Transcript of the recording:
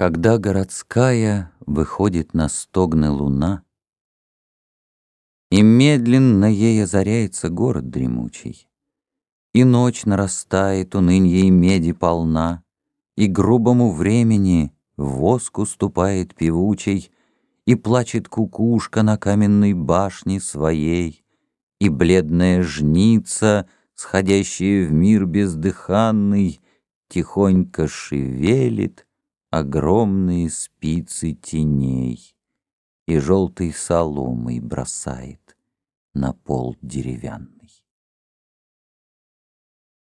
Когда городская выходит на стогны луна, И медленно ей озаряется город дремучий, И ночь нарастает, унынье и меди полна, И грубому времени воск уступает певучий, И плачет кукушка на каменной башне своей, И бледная жница, сходящая в мир бездыханный, Тихонько шевелит — огромные спицы теней и желтой соломой бросает на пол деревянный.